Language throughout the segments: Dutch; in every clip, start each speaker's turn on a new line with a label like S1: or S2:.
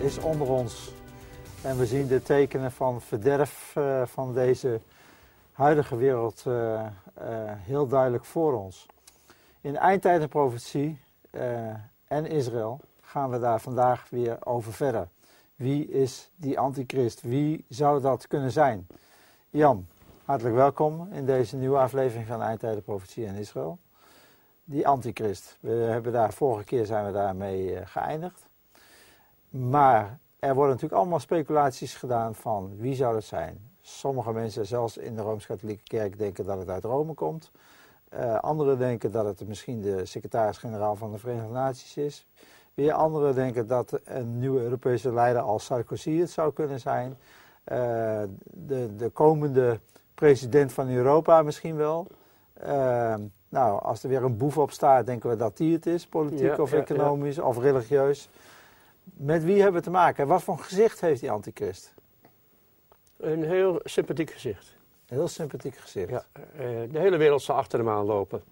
S1: is onder ons. En we zien de tekenen van verderf uh, van deze huidige wereld uh, uh, heel duidelijk voor ons. In eindtijdenprofetie en Israël gaan we daar vandaag weer over verder. Wie is die antichrist? Wie zou dat kunnen zijn? Jan, hartelijk welkom in deze nieuwe aflevering van Eindtijdenprofetie en Israël die antichrist. We hebben daar, vorige keer zijn we daarmee geëindigd. Maar er worden natuurlijk allemaal speculaties gedaan van wie zou het zijn. Sommige mensen, zelfs in de Rooms-Katholieke Kerk, denken dat het uit Rome komt. Uh, anderen denken dat het misschien de secretaris-generaal van de Verenigde Naties is. Weer anderen denken dat een nieuwe Europese leider als Sarkozy het zou kunnen zijn. Uh, de, de komende president van Europa misschien wel. Uh, nou, als er weer een boef op staat, denken we dat die het is, politiek ja, of economisch ja, ja. of religieus. Met wie hebben we te maken? Wat voor gezicht heeft die antichrist?
S2: Een heel sympathiek gezicht.
S1: Een heel sympathiek gezicht.
S2: Ja, de hele wereld zal achter hem aanlopen.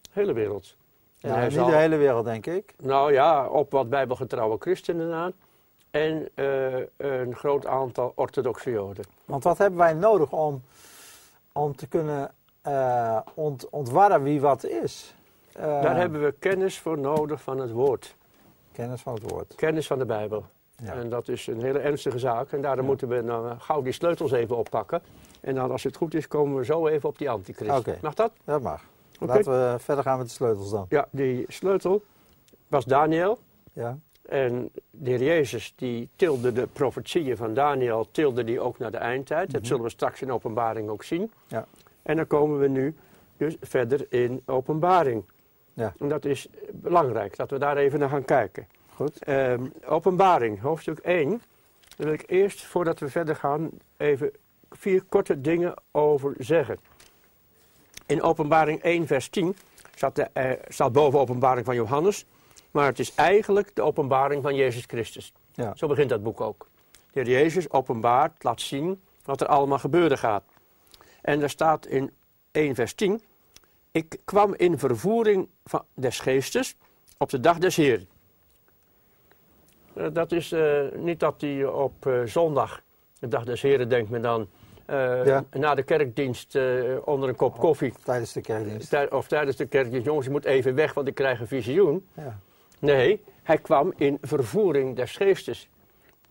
S2: De hele wereld.
S1: Ja, niet zal... de hele wereld, denk ik.
S2: Nou ja, op wat bijbelgetrouwe christenen aan. En uh, een groot aantal orthodoxe joden.
S1: Want wat hebben wij nodig om, om te kunnen uh, ont, ontwarren wie wat is.
S2: Uh, Daar hebben we kennis voor nodig van het woord.
S1: Kennis van het woord.
S2: Kennis van de Bijbel. Ja. En dat is een hele ernstige zaak. En daarom ja. moeten we nou gauw die sleutels even oppakken. En dan, als het goed is, komen we zo even op die antichrist.
S1: Okay.
S2: Mag dat?
S1: Dat mag. Okay. Laten we verder gaan met de sleutels dan.
S2: Ja, die sleutel was Daniel.
S1: Ja.
S2: En de heer Jezus die tilde de profetieën van Daniel, tilde die ook naar de eindtijd. Mm -hmm. Dat zullen we straks in openbaring ook zien.
S1: Ja.
S2: En dan komen we nu dus verder in openbaring.
S1: Ja.
S2: En dat is belangrijk, dat we daar even naar gaan kijken.
S1: Goed.
S2: Um, openbaring, hoofdstuk 1. Daar wil ik eerst, voordat we verder gaan, even vier korte dingen over zeggen. In openbaring 1 vers 10 staat, de, uh, staat boven openbaring van Johannes. Maar het is eigenlijk de openbaring van Jezus Christus.
S1: Ja.
S2: Zo begint dat boek ook. De heer Jezus openbaart, laat zien wat er allemaal gebeuren gaat. En daar staat in 1 vers 10. Ik kwam in vervoering van des geestes op de dag des Heeren. Uh, dat is uh, niet dat hij op uh, zondag, de dag des Heren, denkt men dan, ja. na de kerkdienst onder een kop koffie.
S1: Of tijdens de kerkdienst.
S2: Tij of tijdens de kerkdienst, jongens, je moet even weg, want ik krijg een visioen.
S1: Ja.
S2: Nee, hij kwam in vervoering des geestes.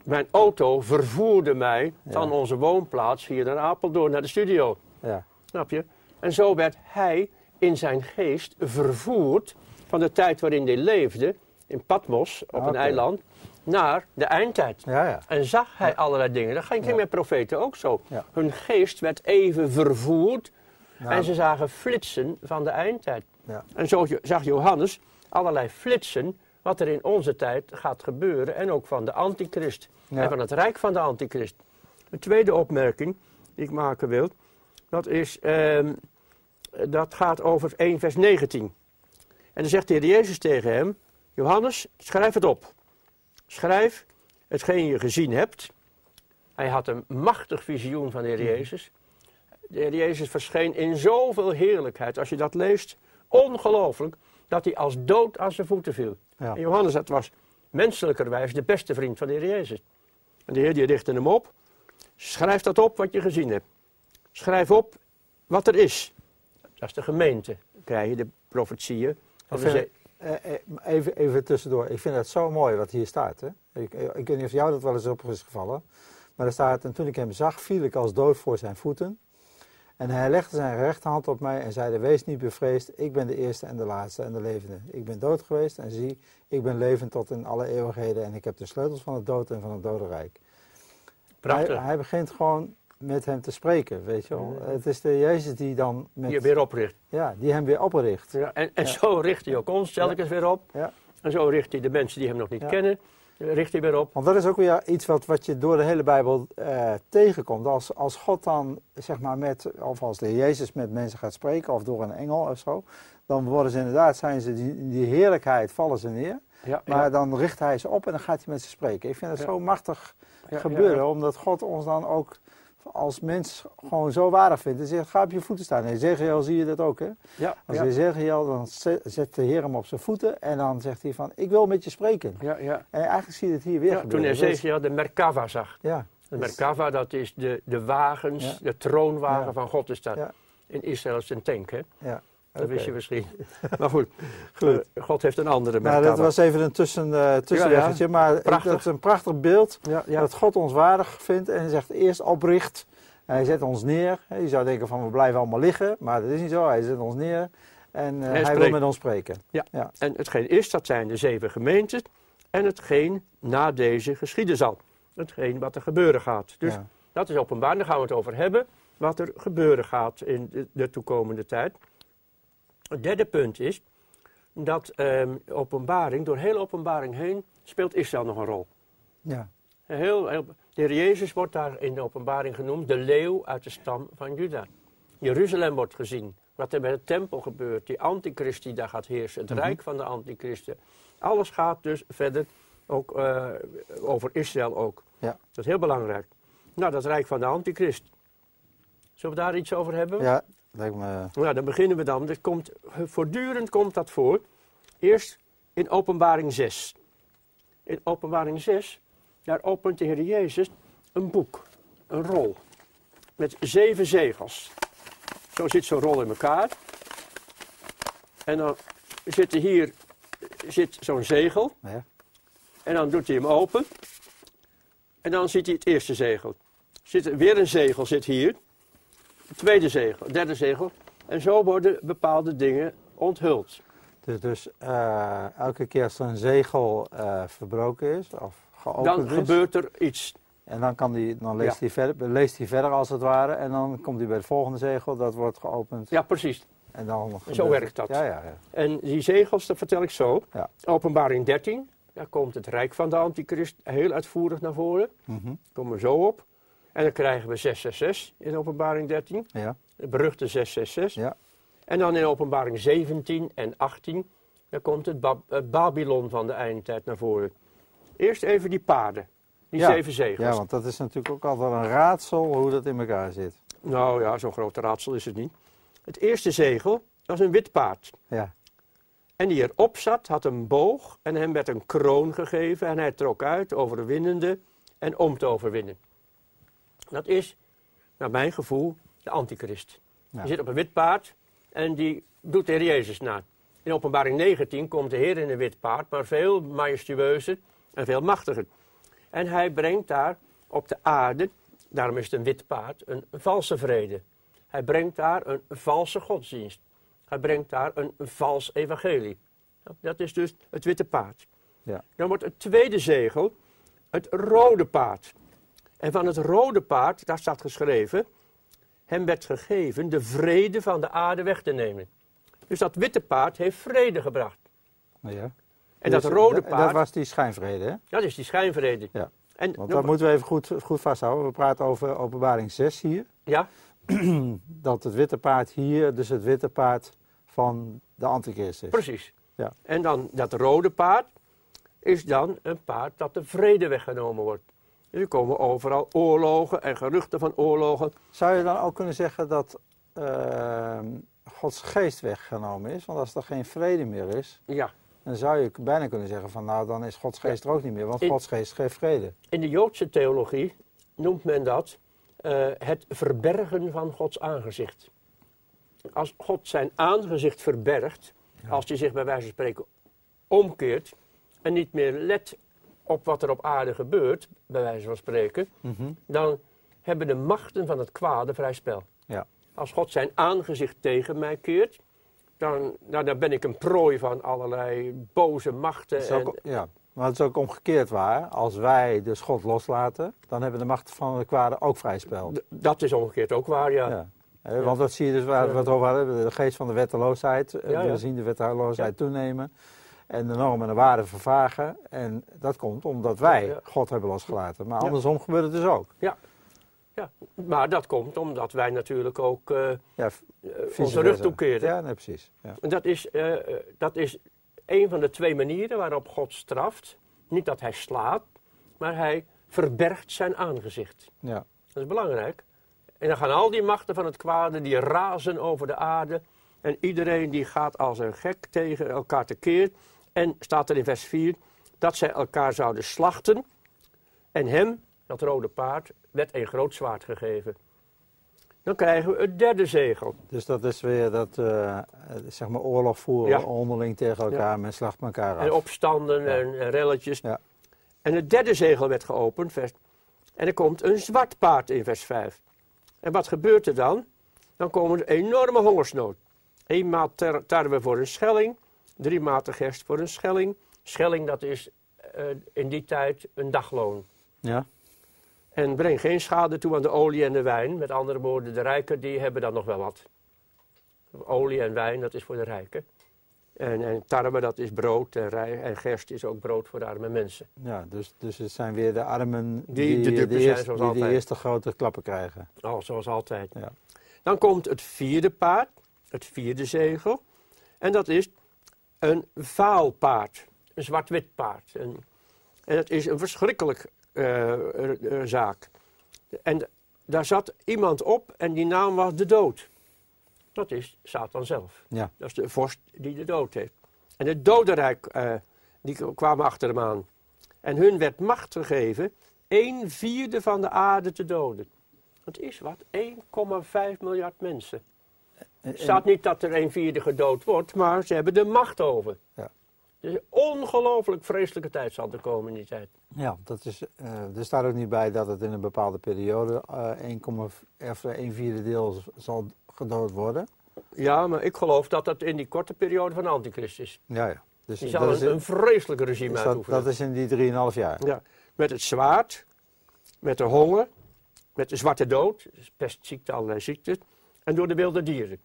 S2: Mijn auto vervoerde mij ja. van onze woonplaats hier naar Apeldoorn, naar de studio.
S1: Ja.
S2: Snap je? En zo werd hij in zijn geest vervoerd van de tijd waarin hij leefde, in Patmos, op
S1: okay.
S2: een eiland, naar de eindtijd.
S1: Ja, ja.
S2: En zag hij allerlei dingen. Dat ging met profeten ook zo. Hun geest werd even vervoerd
S1: Nou,
S2: en ze zagen flitsen van de eindtijd.
S1: Ja.
S2: En zo zag Johannes allerlei flitsen wat er in onze tijd gaat gebeuren en ook van de antichrist en van het rijk van de antichrist. De tweede opmerking die ik maken wil, dat is, ehm, dat gaat over 1 vers 19. En dan zegt de Heer Jezus tegen hem, Johannes, schrijf het op. Schrijf hetgeen je gezien hebt. Hij had een machtig visioen van de Heer Jezus. De Heer Jezus verscheen in zoveel heerlijkheid. Als je dat leest, ongelooflijk, dat hij als dood aan zijn voeten viel.
S1: Ja.
S2: En Johannes, dat was menselijkerwijs de beste vriend van de Heer Jezus. En de Heer die richtte hem op. Schrijf dat op wat je gezien hebt. Schrijf op wat er is. Dat is de gemeente. Krijg je de profetieën.
S1: Vind eh, eh, even, even tussendoor. Ik vind het zo mooi wat hier staat. Hè? Ik, ik weet niet of jou dat wel eens op is gevallen. Maar er staat, en toen ik hem zag, viel ik als dood voor zijn voeten. En hij legde zijn rechterhand op mij en zeide, wees niet bevreesd. Ik ben de eerste en de laatste en de levende. Ik ben dood geweest en zie, ik ben levend tot in alle eeuwigheden. En ik heb de sleutels van het dood en van het dodenrijk.
S2: Prachtig.
S1: Hij, hij begint gewoon met hem te spreken, weet je wel. Het is de Jezus die dan met,
S2: Die weer opricht.
S1: ja, die hem weer opricht.
S2: Ja, en en
S1: Ja.
S2: zo richt hij ook ons telkens weer op.
S1: Ja.
S2: En zo richt hij de mensen die hem nog niet kennen, richt hij weer op.
S1: Want dat is ook weer iets wat, wat je door de hele Bijbel eh, tegenkomt. Als, als God dan, zeg maar, met, of als de Jezus met mensen gaat spreken, of door een engel of zo, dan worden ze inderdaad, zijn ze die, heerlijkheid, vallen ze neer.
S2: Ja,
S1: Maar
S2: ja.
S1: dan richt hij ze op en dan gaat hij met ze spreken. Ik vind het
S2: Ja.
S1: zo machtig gebeuren, omdat God ons dan ook als mens gewoon zo waardig vindt. En zegt, ga op je voeten staan. In Ezekiel zie je dat ook, hè?
S2: Ja,
S1: Als
S2: ja,
S1: Ezekiel, dan zet de Heer hem op zijn voeten. En dan zegt hij van, ik wil met je spreken.
S2: ja, ja.
S1: En eigenlijk zie je het hier weer
S2: Ja, toen
S1: gebeuren. Is-
S2: Ezekiel de Merkava zag.
S1: Ja.
S2: De Merkava, dat is de, de wagens, de troonwagen van God is dat. In Israël is een tank, hè?
S1: Ja.
S2: Dat wist je misschien. maar goed,
S1: Goed.
S2: eh, God heeft een andere
S1: Nou,
S2: Merkava.
S1: dat was even een tussen, tussenweggetje, maar
S2: Prachtig.
S1: dat is een prachtig beeld.
S2: ja, ja.
S1: Dat God ons waardig vindt en zegt eerst opricht. Hij zet ons neer. Je zou denken van we blijven allemaal liggen, maar dat is niet zo. Hij zet ons neer en eh,
S2: Hij
S1: hij, wil met ons spreken.
S2: En hetgeen is, dat zijn de zeven gemeenten. En hetgeen na deze geschieden zal. Hetgeen wat er gebeuren gaat. Dus
S1: Ja.
S2: dat is openbaar. Daar gaan we het over hebben. Wat er gebeuren gaat in de, de toekomende tijd. Het derde punt is dat ehm, openbaring, door heel openbaring heen, speelt Israël nog een rol.
S1: Ja.
S2: Heel, heel, de Heer Jezus wordt daar in de openbaring genoemd, de leeuw uit de stam van Juda. Jeruzalem wordt gezien, wat er bij de tempel gebeurt, die antichrist die daar gaat heersen, het
S1: Mhm.
S2: rijk van de antichristen. Alles gaat dus verder ook eh, over Israël ook.
S1: Ja.
S2: Dat is heel belangrijk. Nou, dat rijk van de antichrist. Zullen we daar iets over hebben?
S1: ja, lijkt me.
S2: Nou, dan beginnen we dan. Dit komt, voortdurend komt dat voor. Eerst in openbaring 6. In openbaring 6, daar opent de Heer Jezus een boek, een rol. Met zeven zegels. Zo zit zo'n rol in elkaar. En dan zit er hier zit zo'n zegel.
S1: Ja.
S2: En dan doet hij hem open. En dan ziet hij het eerste zegel. Zit er weer een zegel zit hier. Tweede zegel, derde zegel. En zo worden bepaalde dingen onthuld.
S1: Dus, dus eh, elke keer als er een zegel eh, verbroken is of geopend
S2: Dan
S1: is,
S2: gebeurt er iets.
S1: en dan, kan die, dan leest,
S2: Ja.
S1: hij verder, leest hij verder als het ware en dan komt hij bij het volgende zegel, dat wordt geopend.
S2: Ja, precies.
S1: En dan
S2: Zo werkt dat.
S1: Ja, ja, ja.
S2: En die zegels, dat vertel ik zo.
S1: Ja.
S2: Openbaring 13, daar komt het rijk van de antichrist heel uitvoerig naar voren.
S1: Mhm.
S2: Daar komen we zo op. En dan krijgen we 666 in openbaring 13.
S1: ja.
S2: De beruchte 666.
S1: Ja.
S2: En dan in openbaring 17 en 18, dan komt het, het Babylon van de eindtijd naar voren. Eerst even die paarden, die
S1: Ja.
S2: zeven zegels.
S1: Ja, want dat is natuurlijk ook altijd een raadsel hoe dat in elkaar zit.
S2: Nou ja, zo'n groot raadsel is het niet. Het eerste zegel was een wit paard.
S1: Ja,
S2: En die erop zat, had een boog en hem werd een kroon gegeven en hij trok uit, overwinnende en om te overwinnen. Dat is, naar mijn gevoel, de antichrist.
S1: Ja.
S2: Die zit op een wit paard en die doet de Heer Jezus na. In openbaring 19 komt de Heer in een wit paard, maar veel majestueuzer en veel machtiger. En hij brengt daar op de aarde, daarom is het een wit paard, een valse vrede. Hij brengt daar een valse godsdienst. Hij brengt daar een vals evangelie. Dat is dus het witte paard.
S1: Ja.
S2: Dan wordt het tweede zegel het rode paard. En van het rode paard, daar staat geschreven, hem werd gegeven de vrede van de aarde weg te nemen. Dus dat witte paard heeft vrede gebracht.
S1: ja.
S2: En
S1: Dus
S2: dat rode
S1: Dat
S2: paard,
S1: was die schijnvrede, hè?
S2: dat is die schijnvrede.
S1: Ja.
S2: En,
S1: Want dat moeten we even goed, goed vasthouden. We praten over openbaring 6 hier.
S2: Ja,
S1: Dat het witte paard hier dus het witte paard van de antichrist is.
S2: precies.
S1: Ja.
S2: En dan dat rode paard is dan een paard dat de vrede weggenomen wordt. Er komen overal oorlogen en geruchten van oorlogen.
S1: Zou je dan ook kunnen zeggen dat ehm, Gods geest weggenomen is? Want als er geen vrede meer is,
S2: Ja,
S1: dan zou je bijna kunnen zeggen van nou dan is Gods geest er ook niet meer. Want
S2: In-
S1: Gods geest geeft vrede.
S2: in de Joodse theologie noemt men dat eh, het verbergen van Gods aangezicht. Als God zijn aangezicht verbergt, als hij zich bij wijze van spreken omkeert en niet meer let op wat er op aarde gebeurt, bij wijze van spreken,
S1: Mhm.
S2: dan hebben de machten van het kwade vrij spel.
S1: Ja.
S2: Als God zijn aangezicht tegen mij keert, dan, nou, dan ben ik een prooi van allerlei boze machten.
S1: Ook-
S2: En,
S1: ja. Maar het is ook omgekeerd waar. Als wij dus God loslaten, dan hebben de machten van de kwade ook vrij spel.
S2: d- dat is omgekeerd ook waar, ja.
S1: Ja. Want dat zie je dus waar we het over hadden, de geest van de wetteloosheid. Eh. We zien de wetteloosheid toenemen en de normen en de waarden vervagen. En dat komt omdat wij
S2: Ja.
S1: God hebben losgelaten. Maar
S2: Ja.
S1: andersom gebeurt het dus ook.
S2: Ja, maar dat komt omdat wij natuurlijk ook eh,
S1: Ja,
S2: eh, onze rug toekeren.
S1: Ja, nee, precies. Ja.
S2: En dat is, eh, dat is een van de twee manieren waarop God straft. Niet dat hij slaat, maar hij verbergt zijn aangezicht.
S1: Ja.
S2: Dat is belangrijk. En dan gaan al die machten van het kwade, die razen over de aarde. En iedereen die gaat als een gek tegen elkaar tekeer. En staat er in vers 4 dat zij elkaar zouden slachten. En hem, dat rode paard, werd een groot zwaard gegeven. Dan krijgen we het derde zegel.
S1: Dus dat is weer dat, eh, zeg maar, oorlog voeren
S2: Ja.
S1: onderling tegen elkaar. Men slacht elkaar af.
S2: En opstanden
S1: Ja.
S2: en, en relletjes.
S1: Ja.
S2: En het derde zegel werd geopend. Vers, en er komt een zwart paard in vers 5. En wat gebeurt er dan? Dan komen er enorme hongersnood. Ter- tarwe voor een schelling. Drie maten gerst voor een schelling. Schelling dat is eh, in die tijd een dagloon.
S1: Ja?
S2: En breng geen schade toe aan de olie en de wijn. Met andere woorden, de rijken die hebben dan nog wel wat. Olie en wijn, dat is voor de rijken. En, en tarwe, dat is brood. En, rij, en gerst is ook brood voor de arme mensen.
S1: Ja, dus, dus het zijn weer de armen
S2: Die
S1: die,
S2: de dupe zijn,
S1: eerste,
S2: zoals
S1: die de eerste grote klappen krijgen.
S2: Oh, zoals altijd.
S1: Ja.
S2: Dan komt het vierde paard, het vierde zegel. En dat is een vaalpaard, een zwart-wit paard. En, en dat is een verschrikkelijk eh, eh, eh, zaak. En daar zat iemand op en die naam was de dood. Dat is Satan zelf.
S1: Ja.
S2: Dat is de vorst die de dood heeft. En het dodenrijk, eh, die kwamen achter hem aan. En hun werd macht gegeven, een vierde van de aarde te doden. Dat is wat, 1,5 miljard mensen. Het staat niet dat er een vierde gedood wordt, maar ze hebben de macht over.
S1: Ja.
S2: Dus een ongelooflijk vreselijke tijd zal er komen in die tijd.
S1: Ja, dat is, eh, er staat ook niet bij dat het in een bepaalde periode eh 1,1 of 1 vierde deel zal gedood worden.
S2: Ja, maar ik geloof dat dat in die korte periode van de antichrist is.
S1: Ja, ja. Dus
S2: Die zal
S1: is,
S2: een, een vreselijk regime
S1: dat,
S2: uitoefenen.
S1: dat is in die 3,5 jaar.
S2: Ja, met het zwaard, met de honger, met de zwarte dood, dus pestziekte, allerlei ziekten, en door de wilde dieren.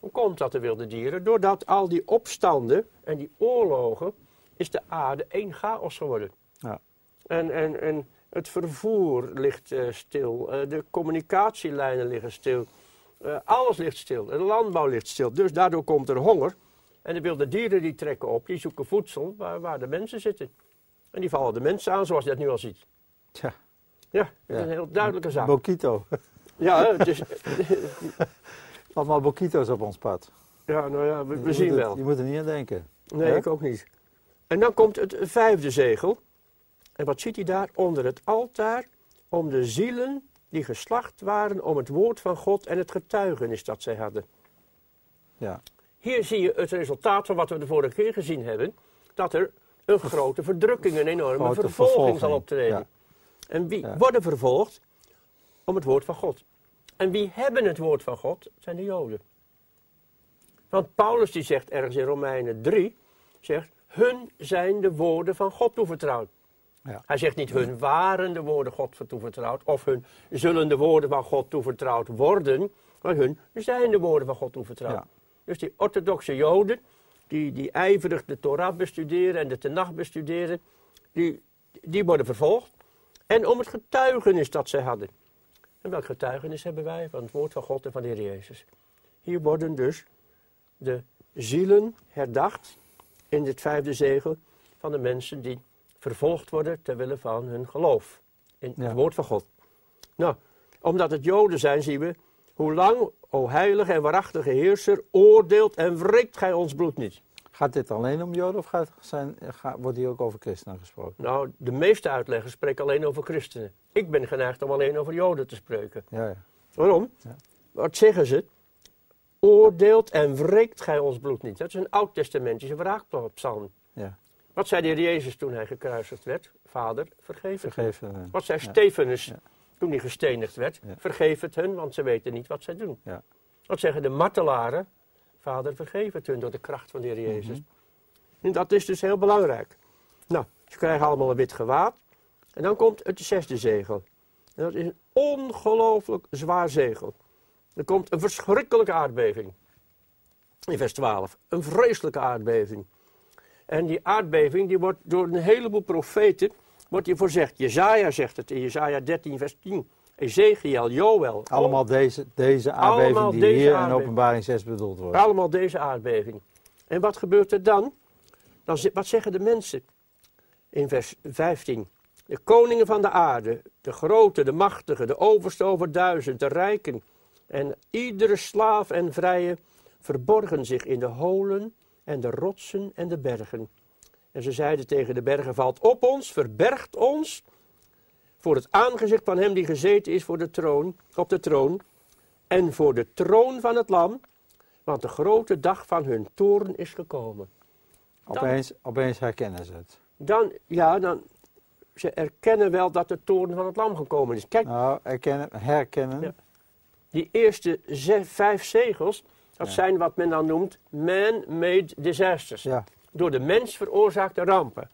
S2: Hoe komt dat, de wilde dieren? Doordat al die opstanden en die oorlogen, is de aarde één chaos geworden.
S1: Ja.
S2: En, en, en het vervoer ligt eh, stil, eh, de communicatielijnen liggen stil, eh, alles ligt stil, de landbouw ligt stil. Dus daardoor komt er honger. En de wilde dieren die trekken op, die zoeken voedsel waar, waar de mensen zitten. En die vallen de mensen aan, zoals je dat nu al ziet.
S1: Tja,
S2: Ja, dat
S1: Ja.
S2: is een heel duidelijke zaak.
S1: Bokito.
S2: Ja, het is,
S1: Allemaal Bokito's op ons pad.
S2: ja nou ja, we, zien
S1: het-
S2: wel.
S1: Je moet er niet aan denken.
S2: Nee, ik ook niet. En dan komt het vijfde zegel. En wat ziet hij daar? Onder het altaar, om de zielen die geslacht waren om het woord van God en het getuigenis dat zij hadden.
S1: Ja.
S2: Hier zie je het resultaat van wat we de vorige keer gezien hebben. Dat er een grote verdrukking, een enorme
S1: Grote
S2: vervolging,
S1: vervolging,
S2: zal optreden.
S1: ja.
S2: En wie
S1: Ja.
S2: worden vervolgd? Om het woord van God. En wie hebben het woord van God? Zijn de Joden. Want Paulus die zegt ergens in Romeinen 3, zegt, hun zijn de woorden van God toevertrouwd.
S1: Ja.
S2: Hij zegt niet hun waren de woorden God toevertrouwd, of hun zullen de woorden van God toevertrouwd worden, maar hun zijn de woorden van God toevertrouwd.
S1: Ja.
S2: Dus die orthodoxe Joden, die, die ijverig de Torah bestuderen en de Tenach bestuderen, die, die worden vervolgd. En om het getuigenis dat zij hadden. En welk getuigenis hebben wij van het woord van God en van de Heer Jezus? Hier worden dus de zielen herdacht in dit vijfde zegel van de mensen die vervolgd worden ter wille van hun geloof in
S1: Ja.
S2: het woord van God. Nou, omdat het Joden zijn, zien we hoe lang, o heilige en waarachtige heerser, oordeelt en wreekt gij ons bloed niet.
S1: Gaat dit alleen om Joden of gaat, zijn, wordt hier ook over christenen gesproken?
S2: Nou, de meeste uitleggers spreken alleen over christenen. Ik ben geneigd om alleen over Joden te spreken.
S1: Ja, ja.
S2: Waarom?
S1: Ja.
S2: Wat zeggen ze? Oordeelt en wreekt gij ons bloed niet. Dat is een oud-testamentische wraakpsalm.
S1: ja.
S2: Wat zei de Heer Jezus toen hij gekruisigd werd? Vader, vergeef het hen.
S1: Vergeef hen.
S2: Wat zei
S1: Ja.
S2: Stefanus
S1: Ja.
S2: toen hij gestenigd werd? Vergeef het hun, want ze weten niet wat zij doen.
S1: Ja.
S2: Wat zeggen de martelaren? Vader, vergeef het hun door de kracht van de Heer Jezus.
S1: Mhm.
S2: En dat is dus heel belangrijk. Nou, ze krijgen allemaal een wit gewaad. En dan komt het zesde zegel. En dat is een ongelooflijk zwaar zegel. Er komt een verschrikkelijke aardbeving. In vers 12. Een vreselijke aardbeving. En die aardbeving die wordt door een heleboel profeten wordt die voorzegd. Jezaja zegt het in Jezaja 13 vers 10. Ezekiel, Joel.
S1: Allemaal deze, deze aardbeving
S2: Allemaal
S1: die
S2: deze
S1: hier in openbaring 6 bedoeld wordt.
S2: Allemaal deze aardbeving. En wat gebeurt er dan? dan wat zeggen de mensen? In vers 15. De koningen van de aarde, de grote, de machtige, de overste over duizend, de rijken en iedere slaaf en vrije verborgen zich in de holen en de rotsen en de bergen. En ze zeiden tegen de bergen, valt op ons, verbergt ons voor het aangezicht van hem die gezeten is voor de troon, op de troon en voor de troon van het lam, want de grote dag van hun toren is gekomen. Dan-
S1: Opeens, opeens herkennen ze het.
S2: Dan, ja, dan, ze erkennen wel dat de toren van het lam gekomen is. Kijk,
S1: Nou, herkennen, herkennen.
S2: Ja. die eerste vijf zegels, dat
S1: Ja.
S2: zijn wat men dan noemt man-made disasters.
S1: Ja,
S2: Door de mens veroorzaakte rampen.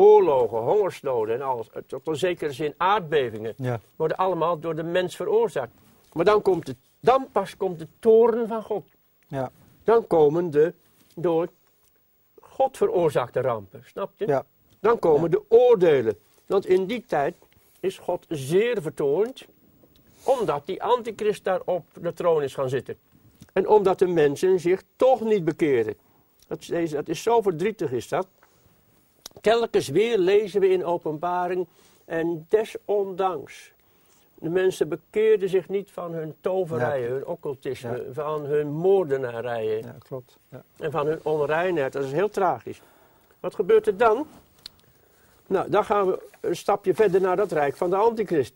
S2: Oorlogen, hongersnoden en alles. Tot een zekere zin aardbevingen.
S1: ja,
S2: Worden allemaal door de mens veroorzaakt. Maar dan, komt het, dan pas komt de toren van God.
S1: ja,
S2: Dan komen de door God veroorzaakte rampen. Snap je?
S1: ja,
S2: Dan komen de oordelen. Want in die tijd is God zeer vertoornd, omdat die antichrist daar op de troon is gaan zitten. En omdat de mensen zich toch niet bekeren. Dat, is, dat is zo verdrietig is dat. Telkens weer lezen we in openbaring en desondanks. De mensen bekeerden zich niet van hun toverijen,
S1: Ja.
S2: hun occultisme, van hun moordenarijen
S1: ja, klopt. Ja.
S2: en van hun onreinheid. Dat is heel tragisch. Wat gebeurt er dan? Nou, dan gaan we een stapje verder naar dat rijk van de antichrist.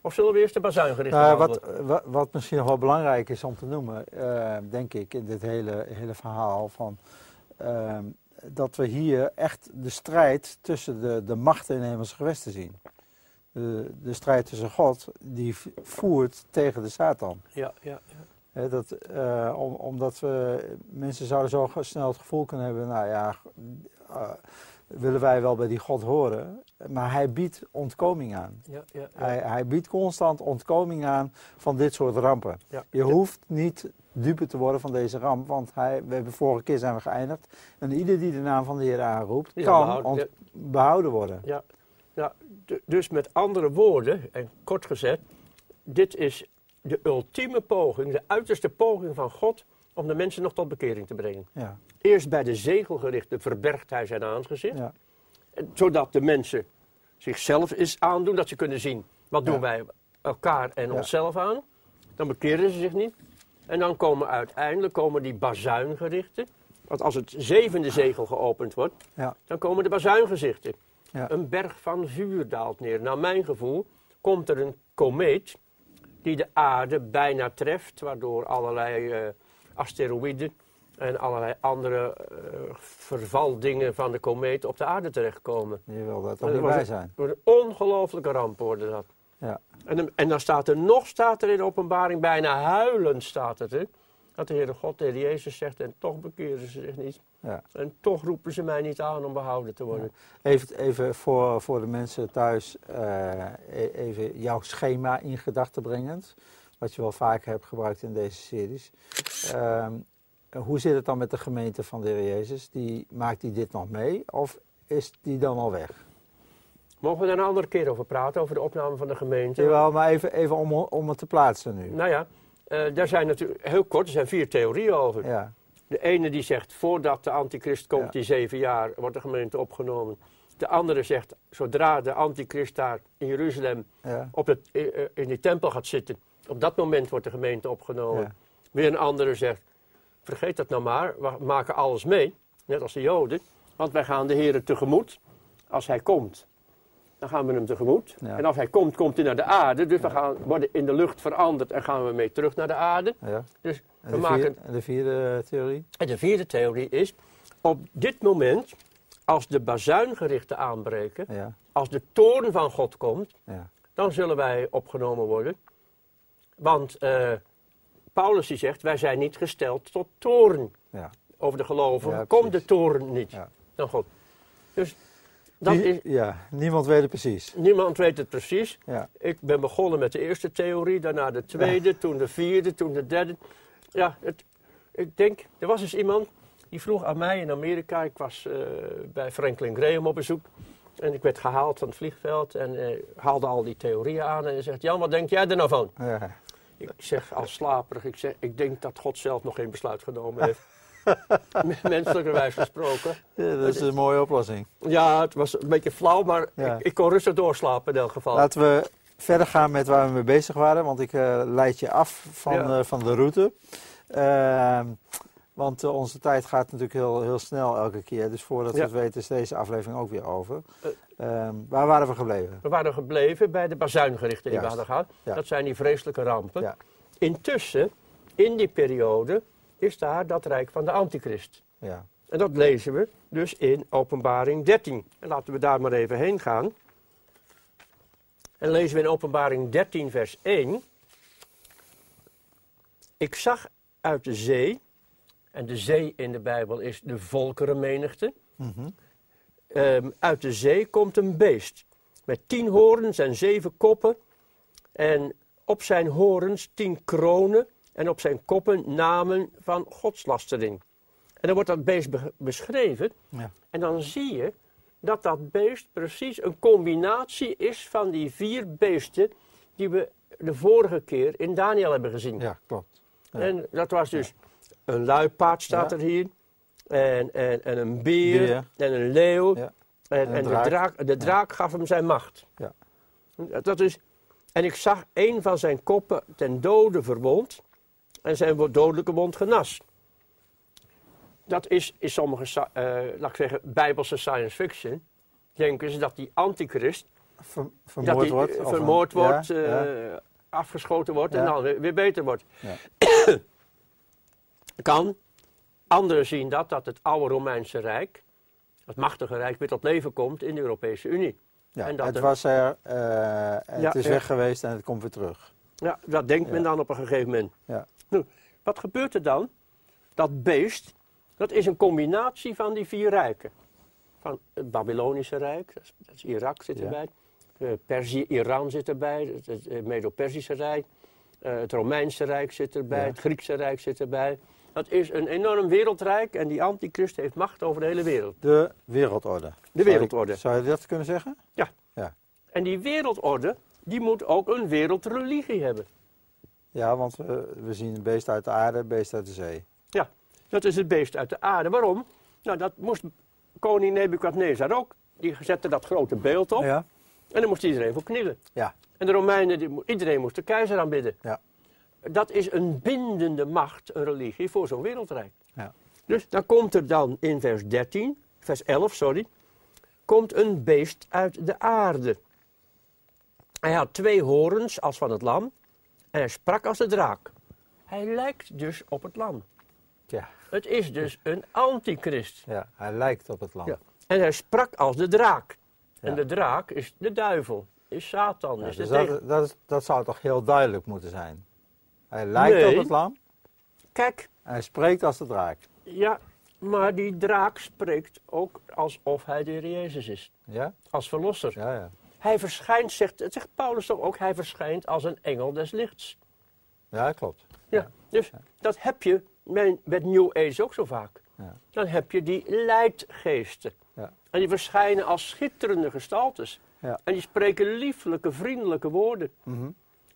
S2: Of zullen we eerst de bazuingericht
S1: Nou,
S2: behandelen?
S1: wat, wat, wat misschien nog wel belangrijk is om te noemen, eh, denk ik, in dit hele, hele verhaal, van, eh, dat we hier echt de strijd tussen de, de machten in de hemelse gewesten zien. De, de strijd tussen God, die voert tegen de Satan.
S2: Ja, ja, ja.
S1: Dat, eh, om, omdat we, mensen zouden zo snel het gevoel kunnen hebben, nou ja, eh, willen wij wel bij die God horen, maar hij biedt ontkoming aan.
S2: ja, ja, ja.
S1: Hij, hij biedt constant ontkoming aan van dit soort rampen. Je hoeft niet dupe te worden van deze ramp, want hij, we hebben vorige keer zijn we geëindigd. En ieder die de naam van de Heer aanroept, kan
S2: behouden,
S1: behouden worden.
S2: Ja, ja, dus met andere woorden, en kort gezet, dit is de ultieme poging, de uiterste poging van God om de mensen nog tot bekering te brengen.
S1: Ja,
S2: Eerst bij de zegelgerichte verbergt hij zijn aangezicht,
S1: ja,
S2: en zodat de mensen zichzelf eens aandoen, dat ze kunnen zien, wat doen wij elkaar en onszelf aan. Dan bekeren ze zich niet. En dan komen uiteindelijk komen die bazuingerichten. Want als het zevende zegel geopend wordt,
S1: ja,
S2: dan komen de bazuingezichten.
S1: Ja.
S2: Een berg van vuur daalt neer. Naar mijn gevoel komt er een komeet die de aarde bijna treft, waardoor allerlei eh, asteroïden en allerlei andere eh, vervaldingen van de komeet op de aarde terechtkomen.
S1: je wil daar toch
S2: Dat
S1: niet
S2: was
S1: bij zijn.
S2: Een ongelofelijke ramp worden dat.
S1: Ja,
S2: En, dan- en dan staat er nog, staat er in de openbaring, bijna huilend staat het, hè, dat de Heere God tegen Jezus zegt, en toch bekeren ze zich niet.
S1: ja.
S2: En toch roepen ze mij niet aan om behouden te worden.
S1: Even, even voor, voor de mensen thuis, eh, e- even jouw schema in gedachten brengend. Wat je wel vaker hebt gebruikt in deze series. Ehm, hoe zit het dan met de gemeente van de Heer Jezus? Die, maakt die dit nog mee of is die dan al weg?
S2: Mogen we daar een andere keer over praten, over de opname van de gemeente?
S1: Jawel, maar even, even om, om het te plaatsen nu.
S2: Nou ja, eh, daar zijn natuurlijk, heel kort, er zijn vier theorieën over.
S1: Ja,
S2: De ene die zegt, voordat de antichrist komt,
S1: Ja.
S2: die zeven jaar, wordt de gemeente opgenomen. De andere zegt, zodra de antichrist daar in Jeruzalem
S1: ja,
S2: op het, eh, eh, in die tempel gaat zitten, op dat moment wordt de gemeente opgenomen. Weer een andere zegt, vergeet dat nou maar, we maken alles mee, net als de Joden. Want wij gaan de Heer tegemoet als hij komt. Dan gaan we hem tegemoet.
S1: Ja.
S2: En als hij komt, komt hij naar de aarde. Dus we gaan, worden in de lucht veranderd en gaan we mee terug naar de aarde.
S1: ja.
S2: Dus
S1: En
S2: we
S1: de,
S2: maken
S1: vierde, en de vierde theorie?
S2: en de vierde theorie is, op dit moment, als de bazuingerichten aanbreken, als de toorn van God komt, dan zullen wij opgenomen worden. Want eh, Paulus die zegt, wij zijn niet gesteld tot toorn
S1: ja.
S2: over de gelovigen.
S1: Ja,
S2: komt de toorn niet
S1: Ja.
S2: dan God. Dus dat
S1: Die-
S2: is,
S1: ja, niemand weet het precies.
S2: niemand weet het precies.
S1: Ja,
S2: Ik ben begonnen met de eerste theorie, daarna de tweede, toen de vierde, toen de derde. Ja, het, ik denk, er was eens iemand die vroeg aan mij in Amerika. Ik was eh, bij Franklin Graham op bezoek. En ik werd gehaald van het vliegveld en eh, haalde al die theorieën aan. En hij zegt, Jan, wat denk jij er nou van?
S1: ja,
S2: Ik zeg als slaperig, ik, zeg, ik denk dat God zelf nog geen besluit genomen heeft. Menselijkerwijs gesproken.
S1: Ja, dat is een mooie oplossing.
S2: Ja, het was een beetje flauw, maar
S1: Ja.
S2: ik, ik kon rustig doorslapen in elk geval.
S1: Laten we verder gaan met waar we mee bezig waren, want ik eh, leid je af van,
S2: Ja.
S1: eh, van de route. Ehm, want eh, onze tijd gaat natuurlijk heel, heel snel elke keer. Dus voordat we het weten is deze aflevering ook weer over.
S2: Eh.
S1: Ehm, waar waren we gebleven?
S2: We waren gebleven bij de bazuingerichten die we hadden gehad. Dat zijn die vreselijke rampen. Intussen, in die periode, is daar dat rijk van de antichrist.
S1: Ja.
S2: En dat lezen we dus in openbaring 13. En laten we daar maar even heen gaan. En lezen we in openbaring 13 vers 1. Ik zag uit de zee, en de zee in de Bijbel is de volkerenmenigte.
S1: Mhm.
S2: Ehm, uit de zee komt een beest met tien horens en zeven koppen. En op zijn horens tien kronen en op zijn koppen namen van godslastering. En dan wordt dat beest be- beschreven.
S1: Ja.
S2: En dan zie je dat dat beest precies een combinatie is van die vier beesten die we de vorige keer in Daniel hebben gezien.
S1: ja, klopt. Ja.
S2: En dat was dus een luipaard staat er hier. En, en, en een beer,
S1: Beer.
S2: en een leeuw.
S1: Ja.
S2: En,
S1: En
S2: de
S1: draak.
S2: draak, de draak gaf hem zijn macht.
S1: Ja.
S2: Dat is, en ik zag een van zijn koppen ten dode verwond. En zijn dodelijke wond genas. Dat is in sommige, eh, laat ik zeggen, bijbelse science fiction. Denken ze dat die antichrist
S1: Ver-
S2: dat
S1: vermoord
S2: die,
S1: wordt.
S2: eh, vermoord
S1: een- ja,
S2: wordt,
S1: ja.
S2: eh, afgeschoten wordt en dan weer, weer beter wordt.
S1: Ja.
S2: kan. Anderen zien dat, dat het oude Romeinse Rijk, het machtige Rijk, weer tot leven komt in de Europese Unie.
S1: Ja,
S2: en dat
S1: het
S2: er-
S1: was er, eh,
S2: Ja,
S1: het is weg geweest en het komt weer terug.
S2: Ja, dat denkt men dan op een gegeven moment.
S1: Ja.
S2: Nu, wat gebeurt er dan? Dat beest, dat is een combinatie van die vier rijken. Van het Babylonische Rijk, dat is, dat is Irak zit
S1: Ja.
S2: erbij. Eh, Perzië, Iran zit erbij, het, het, Medo-Persische Rijk. Eh, het Romeinse Rijk zit erbij,
S1: Ja.
S2: het Griekse Rijk zit erbij. Dat is een enorm wereldrijk en die antichrist heeft macht over de hele wereld.
S1: De wereldorde.
S2: De
S1: Zou je-
S2: wereldorde.
S1: Zou je dat kunnen zeggen?
S2: En die wereldorde, die moet ook een wereldreligie hebben.
S1: Ja, want we, we zien een beest uit de aarde, een beest uit de zee.
S2: Ja, dat is het beest uit de aarde. Waarom? Nou, dat moest koning Nebukadnezar ook. Die zette dat grote beeld op
S1: Ja.
S2: en daar moest iedereen voor knielen.
S1: Ja.
S2: En de Romeinen, die, iedereen moest de keizer aanbidden.
S1: Ja.
S2: Dat is een bindende macht, een religie, voor zo'n wereldrijk.
S1: Ja.
S2: Dus dan komt er dan in vers 13, vers 11, sorry, komt een beest uit de aarde. Hij had twee horens als van het lam en hij sprak als de draak. Hij lijkt dus op het lam.
S1: Ja.
S2: Het is dus een antichrist.
S1: ja, hij lijkt op het land.
S2: Ja. En hij sprak als de draak.
S1: Ja.
S2: En de draak is de duivel, is Satan.
S1: Ja,
S2: is de
S1: dus dat, dat, is- dat zou toch heel duidelijk moeten zijn. Hij lijkt
S2: Nee.
S1: op het lam
S2: Kijk,
S1: en hij spreekt als de draak.
S2: ja, maar die draak spreekt ook alsof hij de Heer Jezus is.
S1: Ja?
S2: Als verlosser.
S1: Ja, ja.
S2: Hij verschijnt, zegt, het zegt Paulus toch ook, hij verschijnt als een engel des lichts.
S1: Ja, klopt.
S2: Ja, dus dat heb je met, New Age ook zo vaak.
S1: Ja.
S2: Dan heb je die leidgeesten.
S1: Ja.
S2: En die verschijnen als schitterende gestaltes.
S1: Ja.
S2: En die spreken lieflijke, vriendelijke woorden.
S1: Mhm.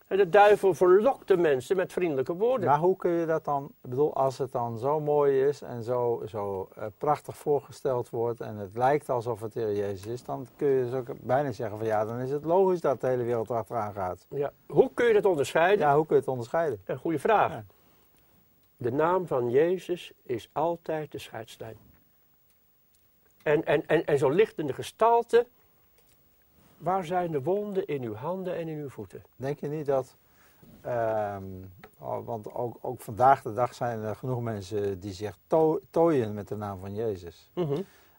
S2: En de duivel verlokt de mensen met vriendelijke woorden.
S1: Maar hoe kun je dat dan, ik bedoel, als het dan zo mooi is en zo, zo eh, prachtig voorgesteld wordt en het lijkt alsof het Heer Jezus is, dan kun je dus ook bijna zeggen van ja, dan is het logisch dat de hele wereld achteraan gaat.
S2: Ja. Hoe kun je dat onderscheiden?
S1: Ja, hoe kun je het onderscheiden?
S2: Een goede vraag.
S1: Ja.
S2: De naam van Jezus is altijd de scheidslijn. En, en, en, en zo ligt in de gestalte, waar zijn de wonden in uw handen en in uw voeten?
S1: Denk je niet dat, ehm, oh, want ook, ook vandaag de dag zijn er genoeg mensen die zich to- tooien met de naam van Jezus.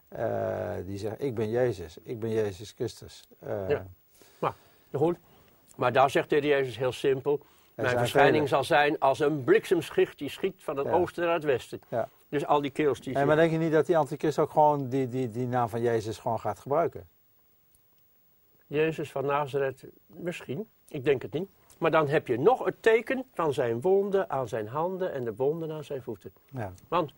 S1: Eh, die zeggen, ik ben Jezus, ik ben Jezus Christus. Eh,
S2: Ja. Nou Goed. Maar daar zegt de Heer Jezus heel simpel. Mijn verschijning
S1: velen.
S2: zal zijn als een bliksemschicht die schiet van het
S1: Ja.
S2: oosten naar het westen.
S1: Ja.
S2: Dus al die kerels die...
S1: Hey, maar denk je niet dat die antichrist ook gewoon die, die, die naam van Jezus gewoon gaat gebruiken?
S2: Jezus van Nazareth, misschien. Ik denk het niet. Maar dan heb je nog het teken van zijn wonden aan zijn handen en de wonden aan zijn voeten.
S1: Ja,
S2: Want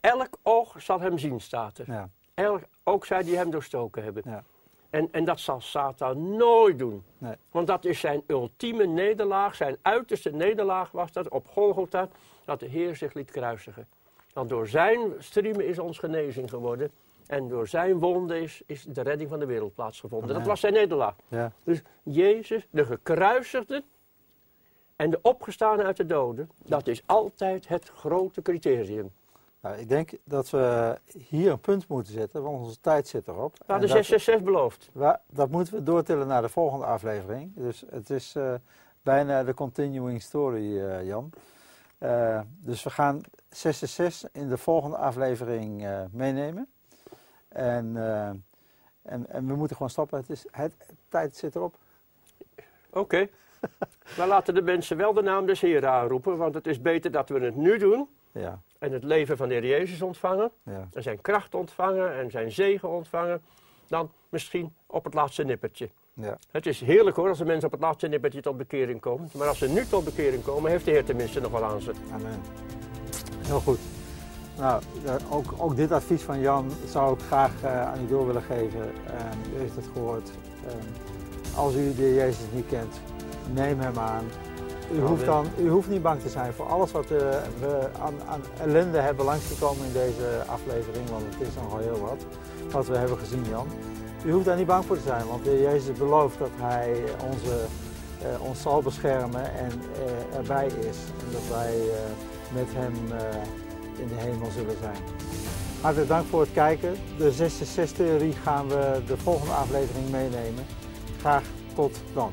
S2: elk oog zal hem zien, staat er.
S1: ja,
S2: Elk, ook zij die hem doorstoken hebben.
S1: ja.
S2: En, en dat zal Satan nooit doen.
S1: Nee.
S2: Want dat is zijn ultieme nederlaag, zijn uiterste nederlaag was dat op Golgotha, dat de Heer zich liet kruisigen. Want door zijn striemen is ons genezing geworden. En door zijn wonden is, is de redding van de wereld plaatsgevonden.
S1: Amen.
S2: Dat was zijn nederlaag.
S1: Ja.
S2: Dus Jezus, de gekruisigde en de opgestane uit de doden, dat is altijd het grote criterium.
S1: Nou, ik denk dat we hier een punt moeten zetten, want onze tijd zit erop. En dat-
S2: 666 beloofd.
S1: Wa- dat moeten we doortillen naar de volgende aflevering. Dus het is eh, bijna de continuing story, eh, Jan. Eh, dus we gaan 666 in de volgende aflevering meenemen. En, eh, en, en we moeten gewoon stoppen. Het is, het, tijd zit erop.
S2: Oké. maar laten de mensen wel de naam des Heren aanroepen, want het is beter dat we het nu doen
S1: Ja,
S2: en het leven van de Heer Jezus ontvangen,
S1: ja,
S2: en zijn kracht ontvangen en zijn zegen ontvangen, dan misschien op het laatste nippertje.
S1: ja.
S2: Het is heerlijk hoor als de mensen op het laatste nippertje tot bekering komen, maar als ze nu tot bekering komen, heeft de Heer tenminste nog wel aan ze.
S1: Amen. Heel goed. Nou, eh, ook, ook dit advies van Jan zou ik graag eh, aan u door willen geven. Ehm, u heeft het gehoord. Ehm, als u de Jezus niet kent, neem hem aan. U hoeft, dan, u hoeft niet bang te zijn voor alles wat eh, we aan, aan ellende hebben langsgekomen in deze aflevering, want het is nogal heel wat, wat we hebben gezien, Jan. U hoeft daar niet bang voor te zijn, want de Heer Jezus belooft dat Hij onze, ons zal beschermen en erbij is. En dat wij met Hem in de hemel zullen zijn. Hartelijk dank voor het kijken. De 666-theorie gaan we de volgende aflevering meenemen. Graag tot dan.